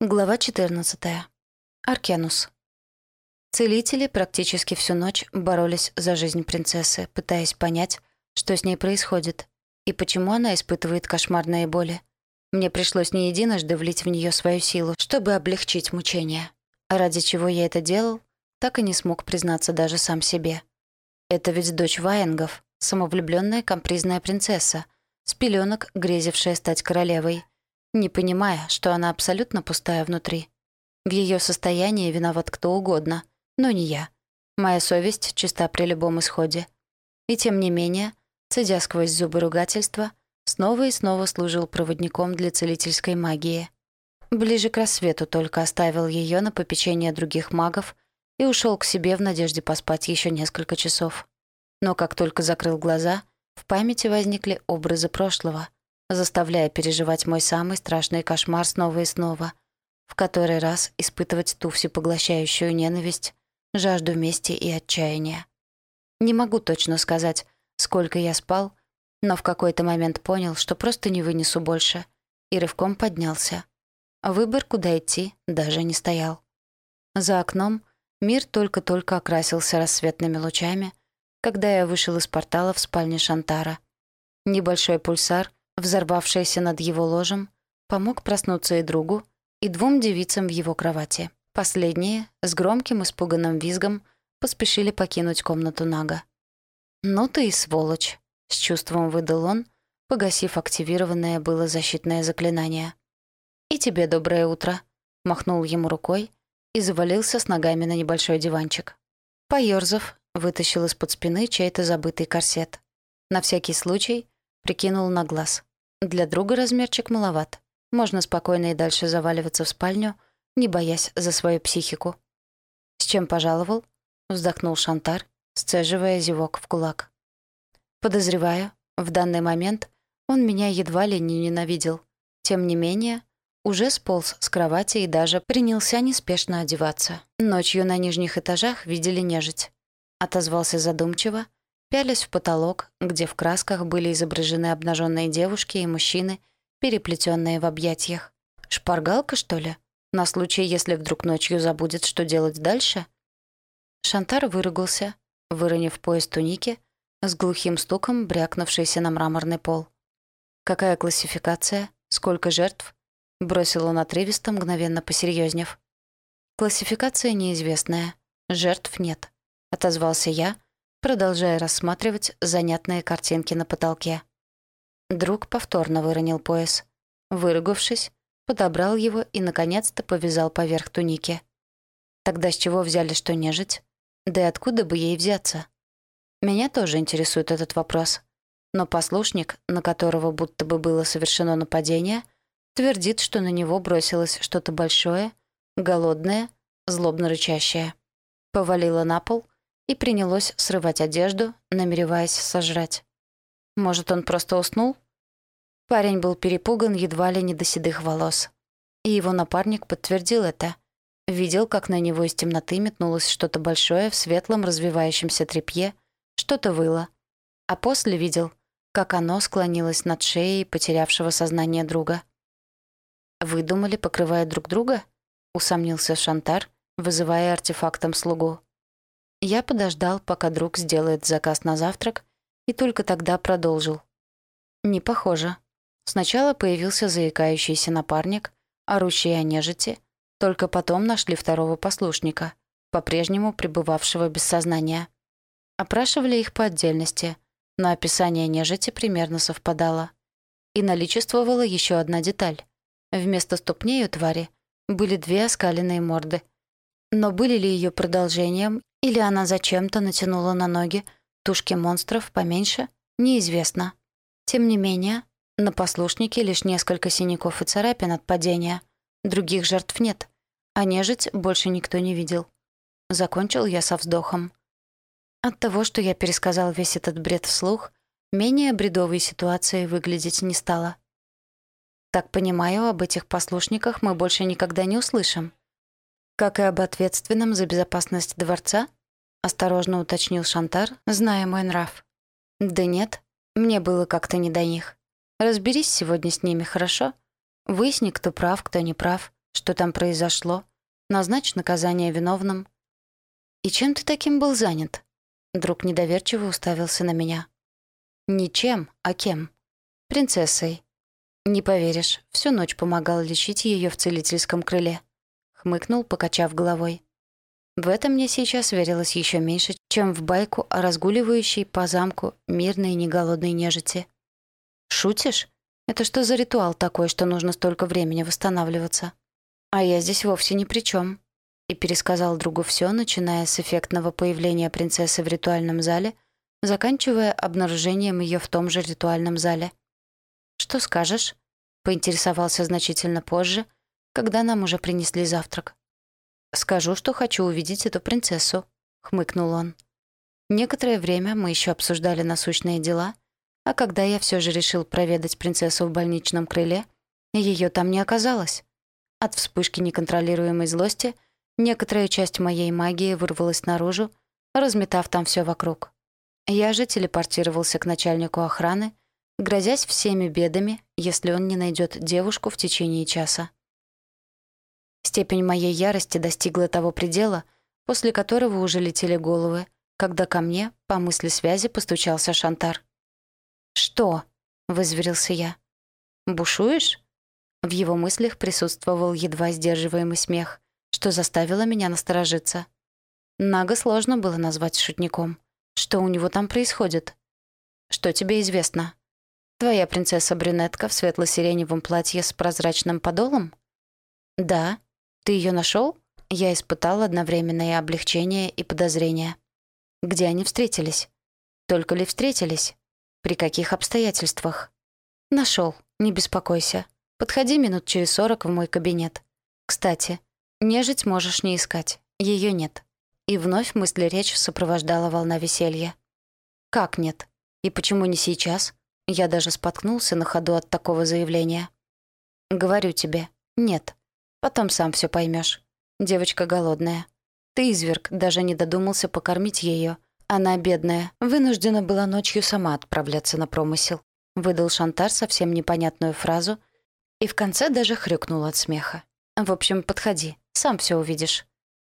Глава 14. Аркенус. Целители практически всю ночь боролись за жизнь принцессы, пытаясь понять, что с ней происходит и почему она испытывает кошмарные боли. Мне пришлось не единожды влить в нее свою силу, чтобы облегчить мучения. А ради чего я это делал, так и не смог признаться даже сам себе. Это ведь дочь Ваенгов, самовлюбленная компризная принцесса, с пеленок, грезившая стать королевой — не понимая, что она абсолютно пустая внутри. В ее состоянии виноват кто угодно, но не я. Моя совесть чиста при любом исходе. И тем не менее, цедя сквозь зубы ругательства, снова и снова служил проводником для целительской магии. Ближе к рассвету только оставил ее на попечение других магов и ушел к себе в надежде поспать еще несколько часов. Но как только закрыл глаза, в памяти возникли образы прошлого — заставляя переживать мой самый страшный кошмар снова и снова, в который раз испытывать ту всепоглощающую ненависть, жажду мести и отчаяния. Не могу точно сказать, сколько я спал, но в какой-то момент понял, что просто не вынесу больше, и рывком поднялся. Выбор, куда идти, даже не стоял. За окном мир только-только окрасился рассветными лучами, когда я вышел из портала в спальне Шантара. Небольшой пульсар взорвавшийся над его ложем, помог проснуться и другу, и двум девицам в его кровати. Последние, с громким испуганным визгом, поспешили покинуть комнату Нага. «Ну ты и сволочь», — с чувством выдал он, погасив активированное было защитное заклинание. «И тебе доброе утро», — махнул ему рукой и завалился с ногами на небольшой диванчик. Поёрзав, вытащил из-под спины чей-то забытый корсет. На всякий случай прикинул на глаз. Для друга размерчик маловат. Можно спокойно и дальше заваливаться в спальню, не боясь за свою психику. «С чем пожаловал?» — вздохнул Шантар, сцеживая зевок в кулак. «Подозреваю, в данный момент он меня едва ли не ненавидел. Тем не менее, уже сполз с кровати и даже принялся неспешно одеваться. Ночью на нижних этажах видели нежить. Отозвался задумчиво, пялись в потолок, где в красках были изображены обнаженные девушки и мужчины, переплетенные в объятиях. Шпаргалка, что ли? На случай, если вдруг ночью забудет, что делать дальше? Шантар выругался, выронив пояс туники, с глухим стуком брякнувшийся на мраморный пол. «Какая классификация? Сколько жертв?» Бросил он отрывисто, мгновенно посерьезнев. «Классификация неизвестная. Жертв нет», — отозвался я, — продолжая рассматривать занятные картинки на потолке. Друг повторно выронил пояс. Выругавшись, подобрал его и, наконец-то, повязал поверх туники. Тогда с чего взяли, что нежить? Да и откуда бы ей взяться? Меня тоже интересует этот вопрос. Но послушник, на которого будто бы было совершено нападение, твердит, что на него бросилось что-то большое, голодное, злобно рычащее. Повалило на пол — и принялось срывать одежду, намереваясь сожрать. Может, он просто уснул? Парень был перепуган едва ли не до седых волос. И его напарник подтвердил это. Видел, как на него из темноты метнулось что-то большое в светлом развивающемся тряпье, что-то выло. А после видел, как оно склонилось над шеей потерявшего сознание друга. «Вы думали, покрывая друг друга?» — усомнился Шантар, вызывая артефактом слугу. Я подождал, пока друг сделает заказ на завтрак, и только тогда продолжил. Не похоже. Сначала появился заикающийся напарник, орущий о нежити, только потом нашли второго послушника, по-прежнему пребывавшего без сознания. Опрашивали их по отдельности, но описание нежити примерно совпадало. И наличествовала еще одна деталь. Вместо ступней у твари были две оскаленные морды. Но были ли ее продолжением или она зачем-то натянула на ноги тушки монстров поменьше, неизвестно. Тем не менее, на послушнике лишь несколько синяков и царапин от падения. Других жертв нет, а нежить больше никто не видел. Закончил я со вздохом. От того, что я пересказал весь этот бред вслух, менее бредовой ситуации выглядеть не стало. Так понимаю, об этих послушниках мы больше никогда не услышим. «Как и об ответственном за безопасность дворца?» — осторожно уточнил Шантар, зная мой нрав. «Да нет, мне было как-то не до них. Разберись сегодня с ними, хорошо? Выясни, кто прав, кто не прав, что там произошло, назначь наказание виновным. «И чем ты таким был занят?» Друг недоверчиво уставился на меня. «Ничем, а кем?» «Принцессой». «Не поверишь, всю ночь помогал лечить ее в целительском крыле». Хмыкнул, покачав головой. В этом мне сейчас верилось еще меньше, чем в байку о разгуливающей по замку мирной неголодной нежити. «Шутишь? Это что за ритуал такой, что нужно столько времени восстанавливаться? А я здесь вовсе ни при чем. И пересказал другу все, начиная с эффектного появления принцессы в ритуальном зале, заканчивая обнаружением ее в том же ритуальном зале. «Что скажешь?» — поинтересовался значительно позже, когда нам уже принесли завтрак. «Скажу, что хочу увидеть эту принцессу», — хмыкнул он. Некоторое время мы еще обсуждали насущные дела — а когда я все же решил проведать принцессу в больничном крыле, ее там не оказалось. От вспышки неконтролируемой злости некоторая часть моей магии вырвалась наружу, разметав там все вокруг. Я же телепортировался к начальнику охраны, грозясь всеми бедами, если он не найдет девушку в течение часа. Степень моей ярости достигла того предела, после которого уже летели головы, когда ко мне, по мысли связи, постучался Шантар. «Что?» — вызверился я. «Бушуешь?» В его мыслях присутствовал едва сдерживаемый смех, что заставило меня насторожиться. Нага сложно было назвать шутником. Что у него там происходит? Что тебе известно? Твоя принцесса-брюнетка в светло-сиреневом платье с прозрачным подолом? Да. Ты ее нашел? Я испытал одновременное облегчение и подозрение. Где они встретились? Только ли встретились? При каких обстоятельствах? Нашел. Не беспокойся. Подходи минут через сорок в мой кабинет. Кстати, нежить можешь не искать. Ее нет. И вновь мысли речь сопровождала волна веселья. Как нет? И почему не сейчас? Я даже споткнулся на ходу от такого заявления. Говорю тебе, нет. Потом сам все поймешь. Девочка голодная. Ты, изверг, даже не додумался покормить ее, она, бедная, вынуждена была ночью сама отправляться на промысел. Выдал Шантар совсем непонятную фразу и в конце даже хрюкнул от смеха. «В общем, подходи, сам все увидишь».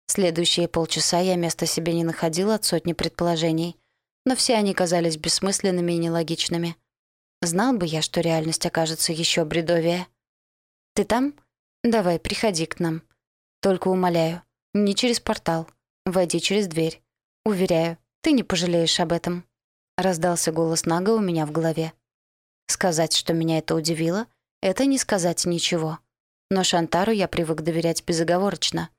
Следующие полчаса я места себе не находила от сотни предположений, но все они казались бессмысленными и нелогичными. Знал бы я, что реальность окажется еще бредовее. «Ты там? Давай, приходи к нам. Только умоляю, не через портал. Войди через дверь. Уверяю, ты не пожалеешь об этом», — раздался голос Нага у меня в голове. Сказать, что меня это удивило, это не сказать ничего. Но Шантару я привык доверять безоговорочно.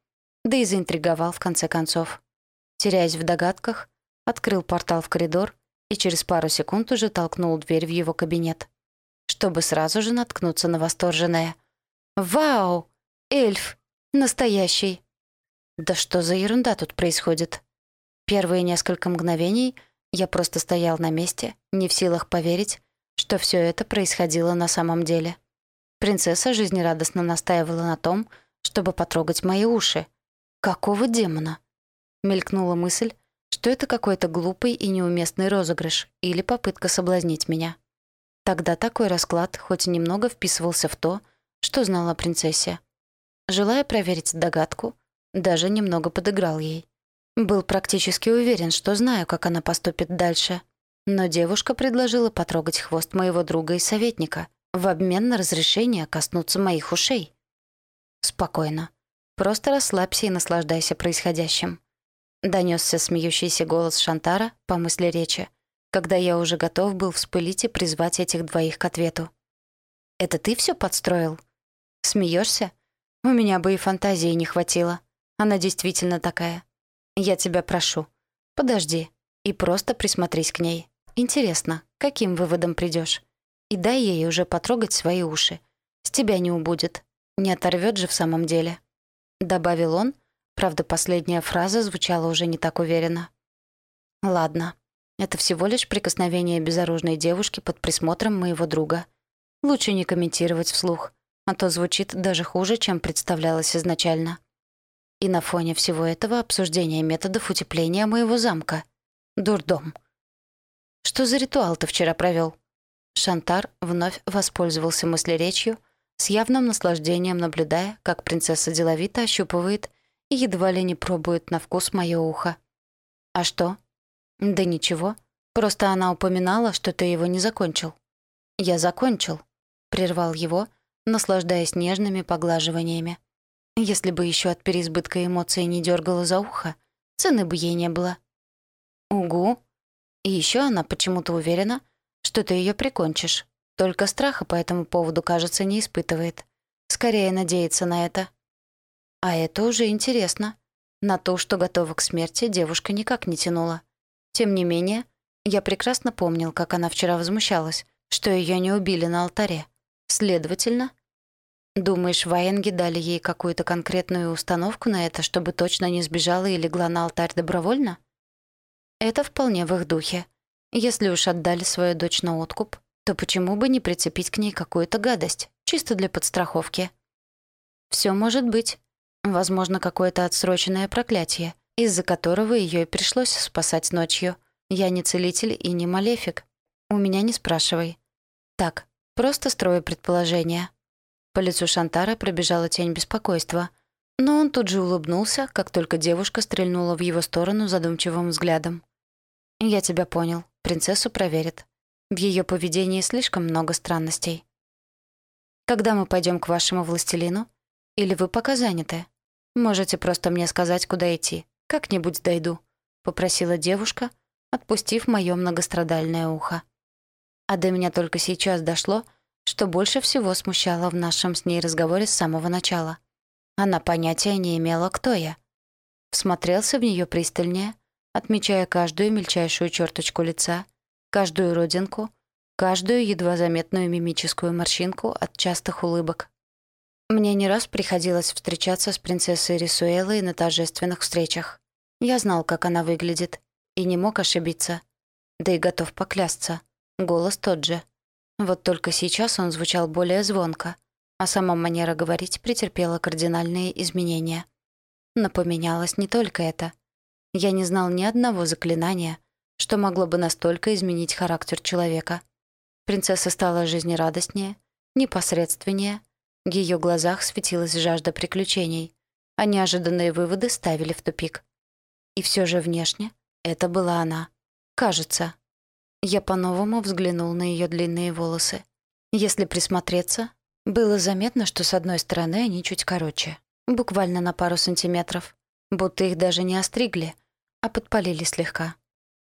Да и заинтриговал в конце концов. Теряясь в догадках, открыл портал в коридор и через пару секунд уже толкнул дверь в его кабинет. Чтобы сразу же наткнуться на восторженное. «Вау! Эльф! Настоящий!» «Да что за ерунда тут происходит?» Первые несколько мгновений я просто стоял на месте, не в силах поверить, что все это происходило на самом деле. Принцесса жизнерадостно настаивала на том, чтобы потрогать мои уши. Какого демона? Мелькнула мысль, что это какой-то глупый и неуместный розыгрыш или попытка соблазнить меня. Тогда такой расклад хоть немного вписывался в то, что знала принцессе. Желая проверить догадку, даже немного подыграл ей. Был практически уверен, что знаю, как она поступит дальше. Но девушка предложила потрогать хвост моего друга и советника в обмен на разрешение коснуться моих ушей. «Спокойно. Просто расслабься и наслаждайся происходящим». Донесся смеющийся голос Шантара по мысли речи, когда я уже готов был вспылить и призвать этих двоих к ответу. «Это ты все подстроил? Смеешься? У меня бы и фантазии не хватило. Она действительно такая. Я тебя прошу, подожди и просто присмотрись к ней. Интересно, каким выводом придешь? И дай ей уже потрогать свои уши. С тебя не убудет. Не оторвет же в самом деле. Добавил он, правда, последняя фраза звучала уже не так уверенно. Ладно, это всего лишь прикосновение безоружной девушки под присмотром моего друга. Лучше не комментировать вслух, а то звучит даже хуже, чем представлялось изначально. И на фоне всего этого обсуждение методов утепления моего замка. Дурдом. «Что за ритуал ты вчера провел? Шантар вновь воспользовался мыслеречью, с явным наслаждением наблюдая, как принцесса деловито ощупывает и едва ли не пробует на вкус моё ухо. «А что?» «Да ничего. Просто она упоминала, что ты его не закончил». «Я закончил», — прервал его, наслаждаясь нежными поглаживаниями. Если бы еще от переизбытка эмоций не дергала за ухо, цены бы ей не было. «Угу». И еще она почему-то уверена, что ты ее прикончишь. Только страха по этому поводу, кажется, не испытывает. Скорее надеется на это. А это уже интересно. На то, что готова к смерти, девушка никак не тянула. Тем не менее, я прекрасно помнил, как она вчера возмущалась, что ее не убили на алтаре. Следовательно, думаешь, военги дали ей какую-то конкретную установку на это, чтобы точно не сбежала и легла на алтарь добровольно? Это вполне в их духе. Если уж отдали свою дочь на откуп, то почему бы не прицепить к ней какую-то гадость, чисто для подстраховки? Все может быть. Возможно, какое-то отсроченное проклятие, из-за которого ее и пришлось спасать ночью. Я не целитель и не малефик. У меня не спрашивай. Так, просто строю предположения. По лицу Шантара пробежала тень беспокойства, но он тут же улыбнулся, как только девушка стрельнула в его сторону задумчивым взглядом. «Я тебя понял. Принцессу проверят. В ее поведении слишком много странностей. Когда мы пойдем к вашему властелину? Или вы пока заняты? Можете просто мне сказать, куда идти. Как-нибудь дойду», — попросила девушка, отпустив моё многострадальное ухо. А до меня только сейчас дошло, что больше всего смущало в нашем с ней разговоре с самого начала. Она понятия не имела, кто я. Всмотрелся в нее пристальнее, отмечая каждую мельчайшую черточку лица, каждую родинку, каждую едва заметную мимическую морщинку от частых улыбок. Мне не раз приходилось встречаться с принцессой Рисуэлой на торжественных встречах. Я знал, как она выглядит, и не мог ошибиться. Да и готов поклясться. Голос тот же. Вот только сейчас он звучал более звонко, а сама манера говорить претерпела кардинальные изменения. Но поменялось не только это. Я не знал ни одного заклинания, что могло бы настолько изменить характер человека. Принцесса стала жизнерадостнее, непосредственнее, в ее глазах светилась жажда приключений, а неожиданные выводы ставили в тупик. И все же внешне это была она. Кажется. Я по-новому взглянул на ее длинные волосы. Если присмотреться, было заметно, что с одной стороны они чуть короче, буквально на пару сантиметров, будто их даже не остригли, а подпалили слегка.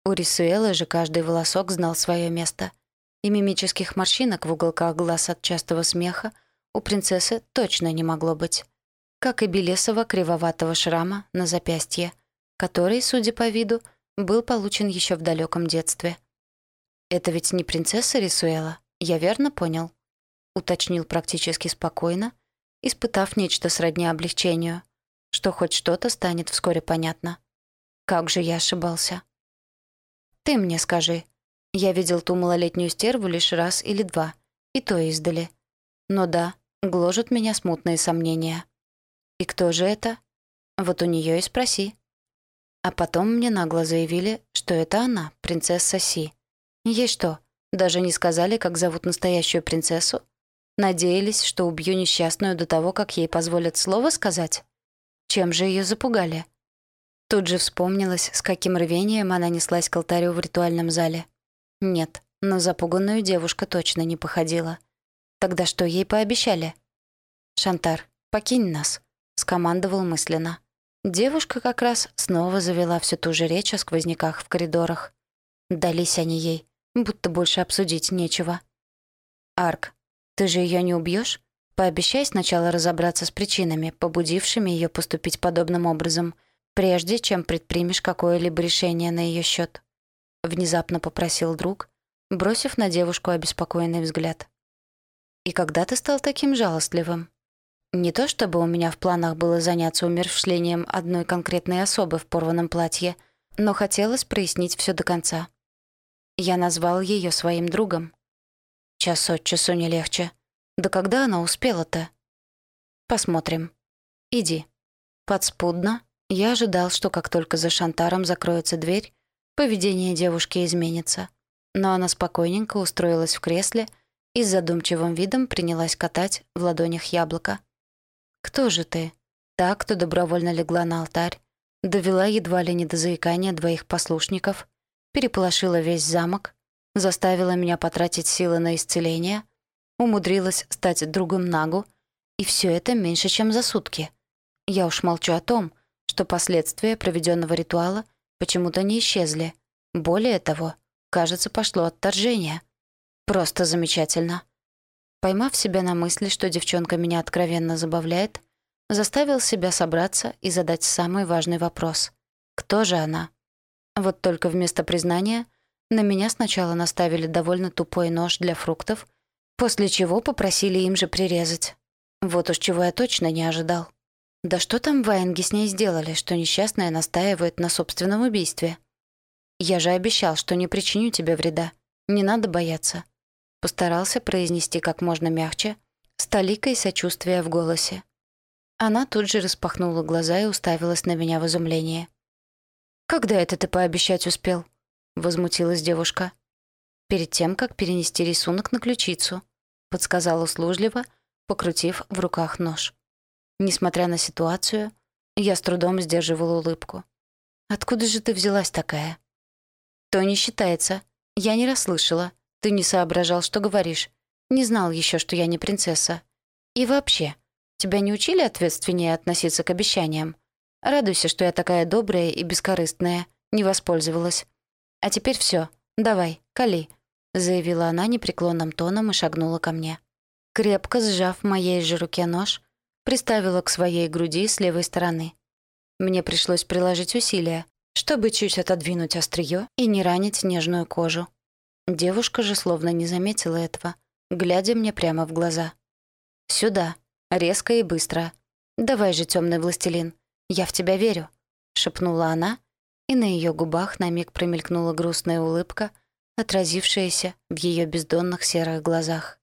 У Рисуэлы же каждый волосок знал свое место, и мимических морщинок в уголках глаз от частого смеха у принцессы точно не могло быть. Как и белесого кривоватого шрама на запястье, который, судя по виду, был получен еще в далеком детстве. «Это ведь не принцесса Рисуэла, я верно понял?» уточнил практически спокойно, испытав нечто сродни облегчению, что хоть что-то станет вскоре понятно. Как же я ошибался. Ты мне скажи. Я видел ту малолетнюю стерву лишь раз или два, и то издали. Но да, гложут меня смутные сомнения. И кто же это? Вот у нее и спроси. А потом мне нагло заявили, что это она, принцесса Си. Ей что, даже не сказали, как зовут настоящую принцессу? Надеялись, что убью несчастную до того, как ей позволят слово сказать? Чем же ее запугали? Тут же вспомнилось, с каким рвением она неслась к алтарю в ритуальном зале. Нет, на запуганную девушка точно не походила. Тогда что ей пообещали? «Шантар, покинь нас», — скомандовал мысленно. Девушка как раз снова завела всю ту же речь о сквозняках в коридорах. Дались они ей, будто больше обсудить нечего. «Арк, ты же ее не убьешь? Пообещай сначала разобраться с причинами, побудившими ее поступить подобным образом, прежде чем предпримешь какое-либо решение на ее счет. Внезапно попросил друг, бросив на девушку обеспокоенный взгляд. «И когда ты стал таким жалостливым?» Не то чтобы у меня в планах было заняться умерщвлением одной конкретной особы в порванном платье, но хотелось прояснить все до конца. Я назвал ее своим другом. Час от часу не легче. Да когда она успела-то? Посмотрим. Иди. Подспудно я ожидал, что как только за Шантаром закроется дверь, поведение девушки изменится. Но она спокойненько устроилась в кресле и с задумчивым видом принялась катать в ладонях яблоко. «Кто же ты?» Та, кто добровольно легла на алтарь, довела едва ли не до заикания двоих послушников, переполошила весь замок, заставила меня потратить силы на исцеление, умудрилась стать другом Нагу, и все это меньше, чем за сутки. Я уж молчу о том, что последствия проведенного ритуала почему-то не исчезли. Более того, кажется, пошло отторжение. Просто замечательно. Поймав себя на мысли, что девчонка меня откровенно забавляет, заставил себя собраться и задать самый важный вопрос. Кто же она? Вот только вместо признания на меня сначала наставили довольно тупой нож для фруктов, после чего попросили им же прирезать. Вот уж чего я точно не ожидал. Да что там Ваенги с ней сделали, что несчастная настаивает на собственном убийстве? Я же обещал, что не причиню тебе вреда. Не надо бояться. Постарался произнести как можно мягче, с толикой сочувствия в голосе. Она тут же распахнула глаза и уставилась на меня в изумлении. «Когда это ты пообещать успел?» — возмутилась девушка. «Перед тем, как перенести рисунок на ключицу», — подсказала услужливо, покрутив в руках нож. Несмотря на ситуацию, я с трудом сдерживала улыбку. «Откуда же ты взялась такая?» «То не считается. Я не расслышала. Ты не соображал, что говоришь. Не знал еще, что я не принцесса. И вообще, Тебя не учили ответственнее относиться к обещаниям? Радуйся, что я такая добрая и бескорыстная. Не воспользовалась. А теперь все. Давай, кали», — заявила она непреклонным тоном и шагнула ко мне. Крепко сжав в моей же руке нож, приставила к своей груди с левой стороны. Мне пришлось приложить усилия, чтобы чуть отодвинуть острие и не ранить нежную кожу. Девушка же словно не заметила этого, глядя мне прямо в глаза. «Сюда», Резко и быстро. «Давай же, темный властелин, я в тебя верю», — шепнула она, и на ее губах на миг промелькнула грустная улыбка, отразившаяся в ее бездонных серых глазах.